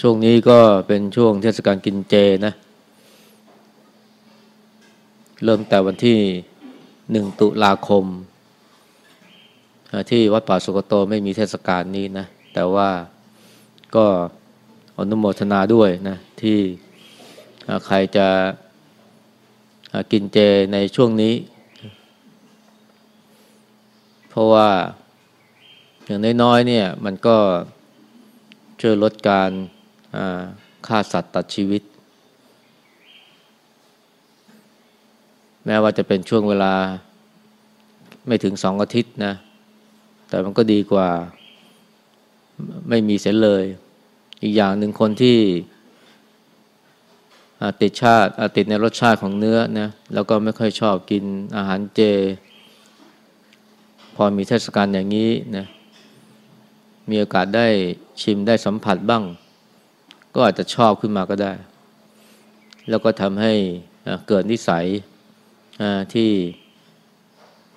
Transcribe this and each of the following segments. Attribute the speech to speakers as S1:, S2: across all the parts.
S1: ช่วงนี้ก็เป็นช่วงเทศกาลกินเจนะ เริ่มแต่วันที่หนึ่งตุลาคม ที่วัดป่าสุกโตไม่มีเทศกาลนี้นะ แต่ว่าก็อนุโมทนาด้วยนะ ที่ใครจะกินเจในช่วงนี้ เพราะว่าอย่างน้อยๆเนี่ยมันก็ ช่วยลดการฆ่าสัตว์ตัดชีวิต แม้ว่าจะเป็นช่วงเวลาไม่ถึงสองอาทิตย์นะ แต่มันก็ดีกว่าไม่มีเสียเลย อีกอย่างหนึ่งคนที่ติดชาติติดในรสชาติของเนื้อนะแล้วก็ไม่ค่อยชอบกินอาหารเจ พอมีเทศกาลอย่างนี้นะ มีโอกาสได้ชิมได้สัมผัสบ้าง ก็อาจจะชอบขึ้นมาก็ได้ แล้วก็ทำให้เกิดนิสัยที่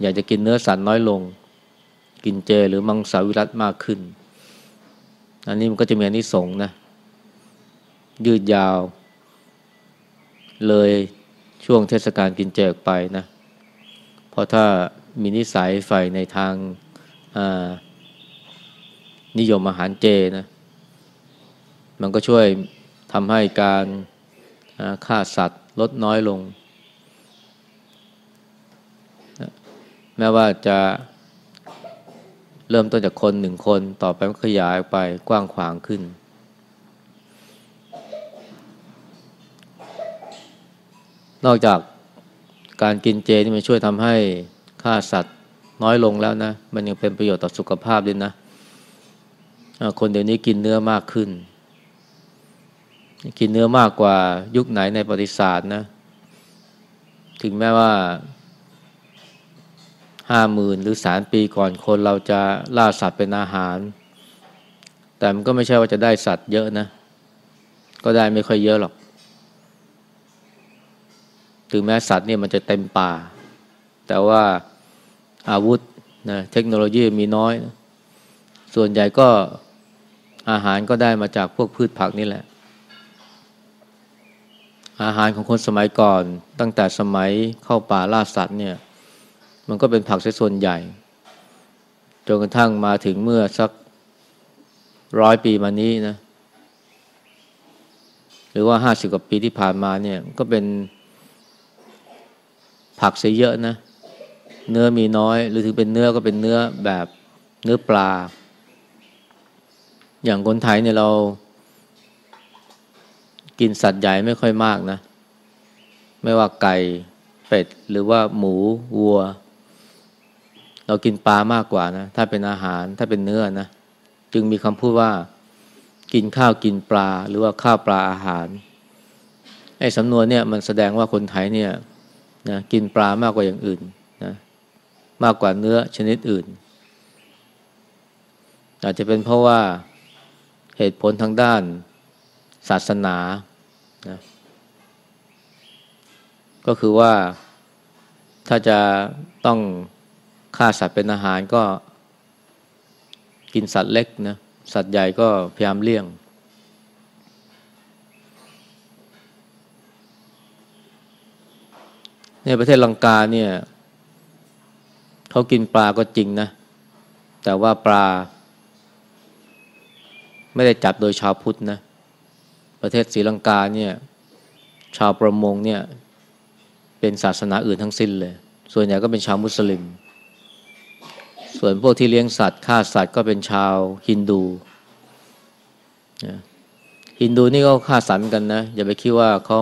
S1: อยากจะกินเนื้อสัตว์น้อยลง กินเจหรือมังสวิรัตมากขึ้น อันนี้มันก็จะมีอนิสงส์นะ ยืดยาว เลยช่วงเทศกาลกินเจออกไปนะ เพราะถ้ามีนิสัยใฝ่ในทาง นิยมอาหารเจนะมันก็ช่วยทำให้การฆ่าสัตว์ลดน้อยลง แม้ว่าจะเริ่มต้นจากคนหนึ่งคนต่อไปมันขยายไปกว้างขวางขึ้น นอกจากการกินเจนี่มันช่วยทำให้ฆ่าสัตว์น้อยลงแล้วนะ มันยังเป็นประโยชน์ต่อสุขภาพด้วยนะ คนเดี๋ยวนี้กินเนื้อมากขึ้น กินเนื้อมากกว่ายุคไหนในประวัติศาสตร์นะ ถึงแม้ว่าห้าหมื่นหรือสามปีก่อนคนเราจะล่าสัตว์เป็นอาหาร แต่มันก็ไม่ใช่ว่าจะได้สัตว์เยอะนะ ก็ได้ไม่ค่อยเยอะหรอก ถึงแม้สัตว์เนี่ยมันจะเต็มป่า แต่ว่าอาวุธนะเทคโนโลยีมีน้อยนะส่วนใหญ่ก็ อาหารก็ได้มาจากพวกพืชผักนี่แหละ อาหารของคนสมัยก่อน ตั้งแต่สมัยเข้าป่าล่าสัตว์เนี่ย มันก็เป็นผักส่วนใหญ่จนกระทั่งมาถึงเมื่อสักร้อยปีมานี้นะ หรือว่าห้าสิบกว่าปีที่ผ่านมาเนี่ย ก็เป็นผักเสียเยอะนะ เนื้อมีน้อย หรือถึงเป็นเนื้อก็เป็นเนื้อแบบเนื้อปลา อย่างคนไทยเนี่ยเรา กินสัตว์ใหญ่ไม่ค่อยมากนะ ไม่ว่าไก่เป็ด หรือว่าหมูวัว เรากินปลามากกว่านะ ถ้าเป็นอาหารถ้าเป็นเนื้อนะ จึงมีคำพูดว่า กินข้าวกินปลา หรือว่าข้าวปลาอาหารไอ้สำนวนเนี่ยมันแสดงว่าคนไทยเนี่ยนะกินปลามากกว่าอย่างอื่นนะมากกว่าเนื้อชนิดอื่น อาจจะเป็นเพราะว่า เหตุผลทางด้านศาสนานะก็คือว่าถ้าจะต้องฆ่าสัตว์เป็นอาหารก็กินสัตว์เล็กนะสัตว์ใหญ่ก็พยายามเลี่ยง ในประเทศลังกาเนี่ยเขากินปลาก็จริงนะ แต่ว่าปลา ไม่ได้จับโดยชาวพุทธนะ ประเทศศรีลังกาเนี่ยชาวประมงเนี่ยเป็นศาสนาอื่นทั้งสิ้นเลย ส่วนใหญ่ก็เป็นชาวมุสลิม ส่วนพวกที่เลี้ยงสัตว์ฆ่าสัตว์ก็เป็นชาวฮินดูฮินดูนี่ก็ฆ่าสัตว์กันนะ อย่าไปคิดว่าเขา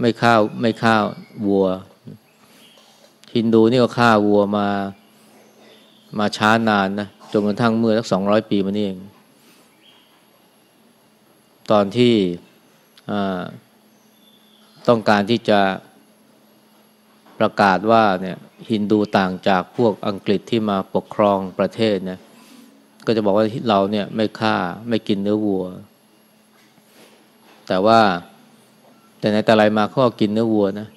S1: ไม่ฆ่าไม่ฆ่าวัว ฮินดูนี่ก็ฆ่าวัวมามาช้านานนะ จนกระทั่งเมื่อสักสองร้อยปีมานี่เอง ตอนที่ต้องการที่จะประกาศว่าเนี่ยฮินดูต่างจากพวกอังกฤษที่มาปกครองประเทศนะก็จะบอกว่าเราเนี่ยไม่ฆ่าไม่กินเนื้อวัว แต่ว่าแต่ในแต่ไรมาเขากินเนื้อวัวนะ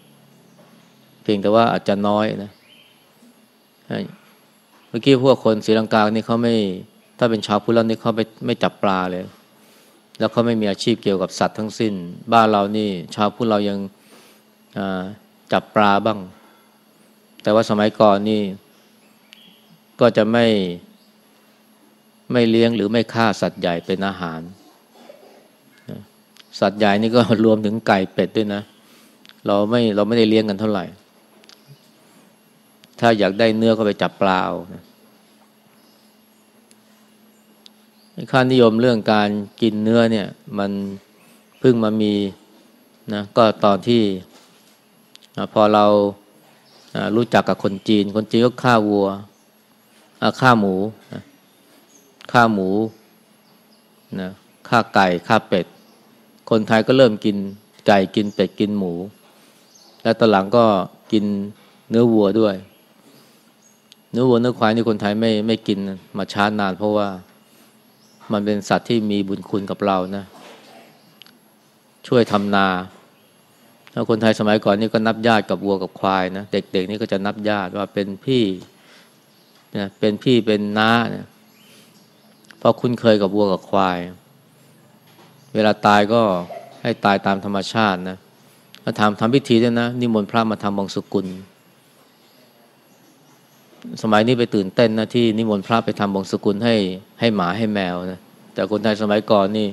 S1: เพียงแต่ว่าอาจจะน้อยนะ มื่อกี้พวกคนศรีลังกานี่เขาไม่ ถ้าเป็นชาวพุทธแล้วนี่เขาไม่ไม่จับปลาเลย แล้วเขาไม่มีอาชีพเกี่ยวกับสัตว์ทั้งสิ้น บ้านเรานี่ ชาวพุทธเรายังจับปลาบ้าง แต่ว่าสมัยก่อนนี่ ก็จะไม่ไม่เลี้ยงหรือไม่ฆ่าสัตว์ใหญ่เป็นอาหาร สัตว์ใหญ่นี่ก็รวมถึงไก่เป็ดด้วยนะ เราไม่เราไม่ได้เลี้ยงกันเท่าไหร่ ถ้าอยากได้เนื้อก็ไปจับปลาเอานะ ค่านิยมเรื่องการกินเนื้อเนี่ย มันเพิ่งมามีนะก็ตอนที่พอเรารู้จักกับคนจีน คนจีนก็ฆ่าวัวฆ่าหมูฆ่าหมูนะฆ่าไก่ฆ่าเป็ด คนไทยก็เริ่มกินไก่กินเป็ดกินหมู แล้วตอนหลังก็กินเนื้อวัวด้วย เนื้อวัวเนื้อควายนี่คนไทยไม่ไม่กินมาช้านาน เพราะว่า มันเป็นสัตว์ที่มีบุญคุณกับเรานะ ช่วยทำนาแล้วคนไทยสมัยก่อนนี่ก็นับญาติกับวัวกับควายนะเด็กๆนี่ก็จะนับญาติว่าเป็นพี่นะเป็นพี่เป็นน้านะเพราะคุ้นเคยกับวัวกับควาย เวลาตายก็ให้ตายตามธรรมชาตินะมาทำทำพิธีด้วยนะนิมนต์พระมาทำบงสุกุล สมัยนี้ไปตื่นเต้นนะที่นิมนต์พระไปทำบงสกุลให้ให้หมาให้แมวนะแต่คนไทยสมัยก่อนนี่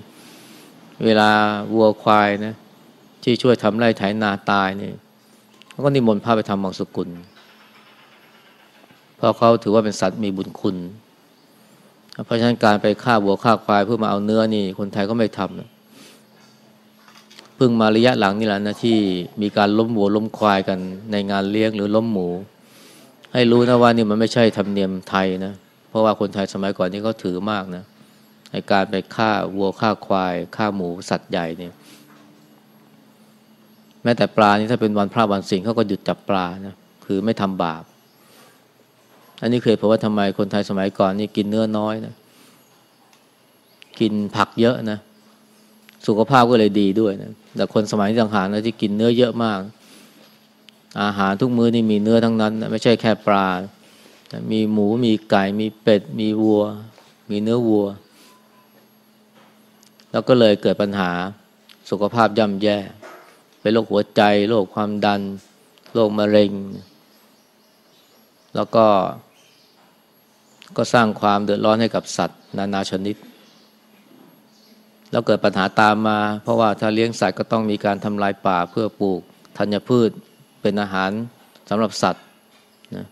S1: เวลาวัวควายนะที่ช่วยทำไร่ไถนาตายนี่เขาก็นิมนต์พระไปทำบงสกุลเพราะเขาถือว่าเป็นสัตว์มีบุญคุณ เพราะฉะนั้นการไปฆ่าวัวฆ่าควายเพื่อมาเอาเนื้อนี่ คนไทยก็ไม่ทำนะเพิ่งมาระยะหลังนี่แหละนะที่มีการล้มวัวล้มควายกันในงานเลี้ยงหรือล้มหมู ให้รู้นะว่านี่มันไม่ใช่ธรรมเนียมไทยนะ เพราะว่าคนไทยสมัยก่อนนี่เขาถือมากนะในการไปฆ่าวัวฆ่าควายฆ่าหมูสัตว์ใหญ่เนี่ย แม้แต่ปลานี่ถ้าเป็นวันพระวันสิงเขาก็หยุดจับปลานะคือไม่ทำบาป อันนี้เคยเพราะว่าทำไมคนไทยสมัยก่อนนี่กินเนื้อน้อยนะกินผักเยอะนะ สุขภาพก็เลยดีด้วยนะแต่คนสมัยต่างหากนะที่กินเนื้อเยอะมาก อาหารทุกมื้อนี่มีเนื้อทั้งนั้นไม่ใช่แค่ปลา มีหมูมีไก่มีเป็ด มีวัว มีเนื้อวัว แล้วก็เลยเกิดปัญหาสุขภาพย่ำแย่ เป็นโรคหัวใจโรคความดันโรคมะเร็ง แล้วก็ก็สร้างความเดือดร้อนให้กับสัตว์ นานาชนิด แล้วเกิดปัญหาตามมา เพราะว่าถ้าเลี้ยงสัตว์ก็ต้องมีการทำลายป่าเพื่อปลูกธัญพืช เป็นอาหารสำหรับสัตว์นะ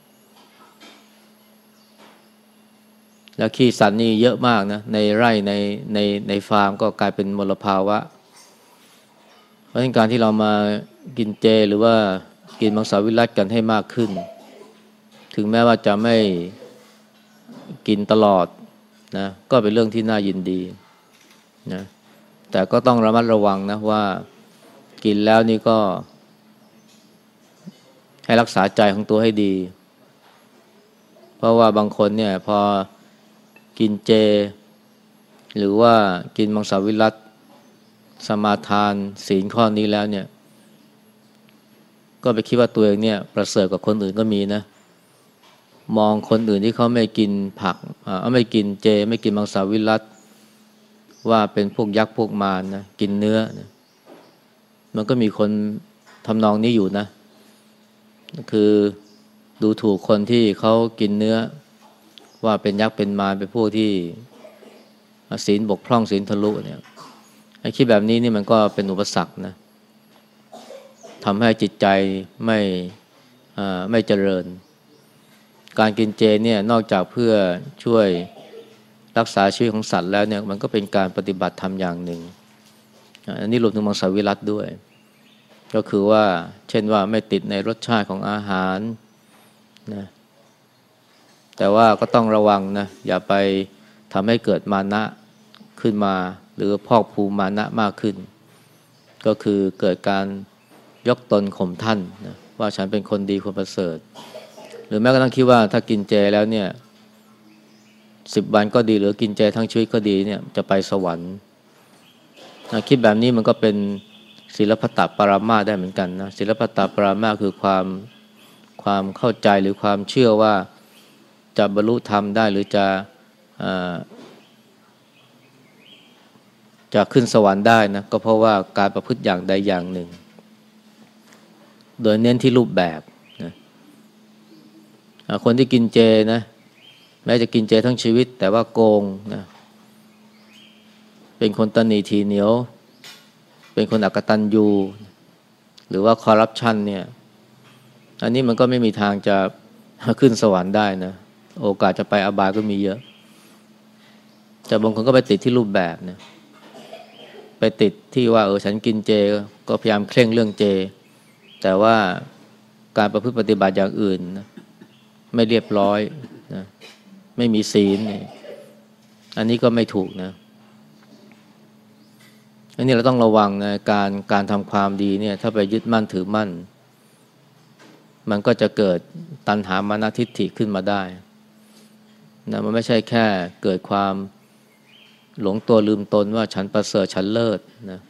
S1: แล้วขี้สัตว์นี่เยอะมากนะในไร่ในในในฟาร์มก็กลายเป็นมลภาวะ เพราะฉะนั้นการที่เรามากินเจหรือว่ากินมังสวิรัตกันให้มากขึ้น ถึงแม้ว่าจะไม่กินตลอดนะก็เป็นเรื่องที่น่ายินดีนะแต่ก็ต้องระมัดระวังนะว่ากินแล้วนี่ก็ ให้รักษาใจของตัวให้ดี เพราะว่าบางคนเนี่ยพอกินเจ หรือว่ากินมังสวิรัตสมาทานศีลข้อนี้แล้วเนี่ย ก็ไปคิดว่าตัวเองเนี่ยประเสริฐกว่าคนอื่นก็มีนะ มองคนอื่นที่เขาไม่กินผักอ่าไม่กินเจ ไม่กินมังสวิรัตว่าเป็นพวกยักษ์พวกมารนนะกินเนื้อนะมันก็มีคนทำนองนี้อยู่นะ คือดูถูกคนที่เขากินเนื้อ ว่าเป็นยักษ์เป็นมารเป็นพวกที่ศีลบกพร่องศีลทะลุเนี่ยไอ้คิดแบบนี้นี่มันก็เป็นอุปสรรคนะทำให้จิตใจไม่ไม่เจริญ การกินเจเนี่ยนอกจากเพื่อช่วยรักษาชีวิตของสัตว์แล้วเนี่ยมันก็เป็นการปฏิบัติธรรมอย่างหนึ่งอันนี้รวมถึงมังสวิรัตด้วย ก็คือว่าเช่นว่าไม่ติดในรสชาติของอาหารนะแต่ว่าก็ต้องระวังนะอย่าไปทำให้เกิดมานะขึ้นมา หรือพอกภูมิมานะมากขึ้น ก็คือเกิดการยกตนข่มท่านนะว่าฉันเป็นคนดีคนประเสริฐ หรือแม้กระทั่งคิดว่าถ้ากินเจแล้วเนี่ยสิบวันก็ดีหรือกินเจทั้งชีวิตก็ดีเนี่ยจะไปสวรรค์นะคิดแบบนี้มันก็เป็น ศิลปตปรามาได้เหมือนกันนะศิลปตปรามาคือความความเข้าใจหรือความเชื่อว่าจะบรรลุธรรมได้หรือจะจะขึ้นสวรรค์ได้นะก็เพราะว่าการประพฤติอย่างใดอย่างหนึ่ง โดยเน้นที่รูปแบบนะคนที่กินเจนะแม้จะกินเจทั้งชีวิต แต่ว่าโกงนะเป็นคนตันหนีทีเหนียว เป็นคนอักตันยูหรือว่าคอร์รัปชันเนี่ย อันนี้มันก็ไม่มีทางจะขึ้นสวรรค์ได้นะ โอกาสจะไปอบายก็มีเยอะ แต่บางคนก็ไปติดที่รูปแบบเนี่ยไปติดที่ว่าเออฉันกินเจ ก็พยายามเคร่งเรื่องเจ แต่ว่าการประพฤติปฏิบัติอย่างอื่นนะไม่เรียบร้อยนะไม่มีศีลนี่อันนี้ก็ไม่ถูกนะ อันนี้เราต้องระวังนะการการทำความดีเนี่ยถ้าไปยึดมั่นถือมั่น มันก็จะเกิดตัณหามานาทิฏฐิขึ้นมาได้นะมันไม่ใช่แค่เกิดความหลงตัวลืมตนว่าฉันประเสริฐฉันเลิศนะ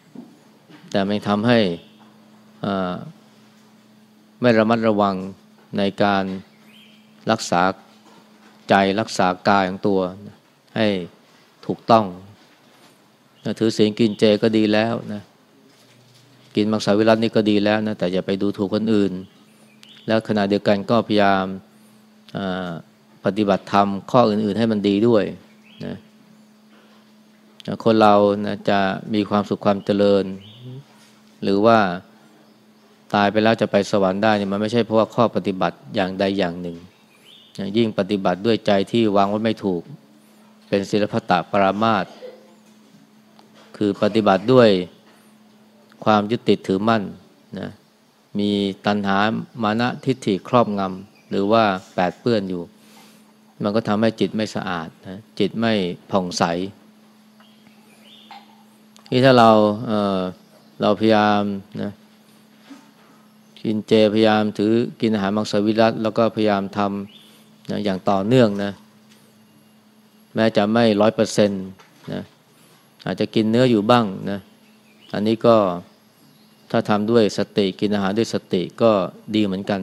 S1: แต่มันทำให้ไม่ระมัดระวังในการรักษาใจรักษากายของตัว ให้ถูกต้อง นะถือศีลกินเจก็ดีแล้วนะกินมังสวิรัตนี่ก็ดีแล้วนะแต่อย่าไปดูถูกคนอื่น แล้วขณะเดียวกันก็พยายามปฏิบัติธรรมข้ออื่น ๆ ให้มันดีด้วยนะคนเรานะจะมีความสุขความเจริญ หรือว่าตายไปแล้วจะไปสวรรค์ได้เนี่ยมันไม่ใช่เพราะว่าข้อปฏิบัติอย่างใดอย่างหนึ่ง ยิ่งปฏิบัติด้วยใจที่วางไว้ไม่ถูก เป็นศิลปตะปรามาต คือปฏิบัติด้วยความยึดติดถือมั่นนะมีตัณหามานะทิฏฐิครอบงำหรือว่าแปดเปื้อนอยู่ มันก็ทำให้จิตไม่สะอาดนะจิตไม่ผ่องใสที่ถ้าเราเเราพยายามนะกินเจพยายามถือกินอาหารมังสวิรัตแล้วก็พยายามทำนะอย่างต่อเนื่องนะแม้จะไม่ร้อยเปอร์เซ็นต์นะ อาจจะกินเนื้ออยู่บ้างนะ อันนี้ก็ถ้าทำด้วยสติกินอาหารด้วยสติก็ดีเหมือนกัน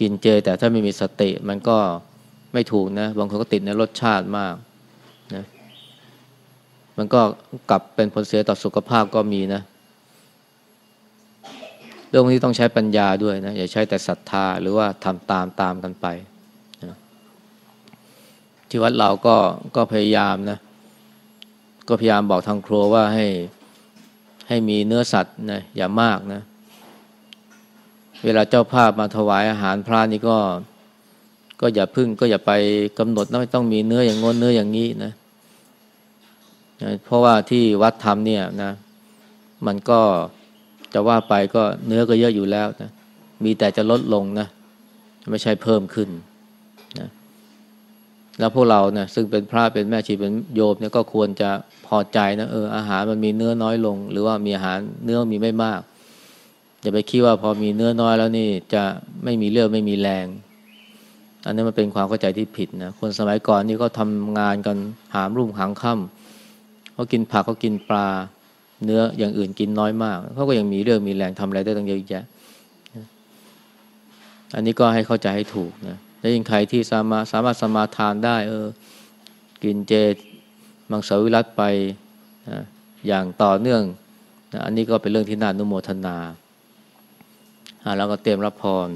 S1: กินเจแต่ถ้าไม่มีสติมันก็ไม่ถูกนะบางคนก็ติดในรสชาติมากนะมันก็กลับเป็นผลเสียต่อสุขภาพก็มีนะ เรื่องนี้ต้องใช้ปัญญาด้วยนะ อย่าใช้แต่ศรัทธาหรือว่าทำตามตามกันไปนะที่วัดเราก็ก็พยายามนะ ก็พยายามบอกทางครัวว่าให้ให้มีเนื้อสัตว์นะอย่ามากนะ เวลาเจ้าภาพมาถวายอาหารพระนี่ก็ก็อย่าพึ่งก็อย่าไปกำหนดนะไม่ต้องมีเนื้ออย่างงนเนื้ออย่างนี้นะเพราะว่าที่วัดทำเนี่ยนะ มันก็จะว่าไปก็เนื้อก็เยอะอยู่แล้วนะมีแต่จะลดลงนะ ไม่ใช่เพิ่มขึ้น แล้วพวกเราเนะซึ่งเป็นพระเป็นแม่ชีเป็นโยมเนี่ยก็ควรจะพอใจนะเอออาหารมันมีเนื้อน้อยลง หรือว่ามีอาหารเนื้อมีไม่มากอย่าไปคิดว่าพอมีเนื้อน้อยแล้วนี่จะไม่มีเลือดไม่มีแรง อันนี้มันเป็นความเข้าใจที่ผิดนะคนสมัยก่อนนี่ก็ทำงานกันหามรุ่งหางค่ำเขากินผักเขากินปลา เนื้ออย่างอื่นกินน้อยมากเขาก็ยังมีเรื่องมีแรงทำอะไรได้ตั้งเยอะแยะอันนี้ก็ให้เข้าใจให้ถูกนะ แล้วยิ่งใครที่สามารถสามารถสมาทานได้เออกินเจมังสวิรัตไปนะอย่างต่อเนื่องนะอันนี้ก็เป็นเรื่องที่น่านุโมทนา แล้วก็เตรียมรับพร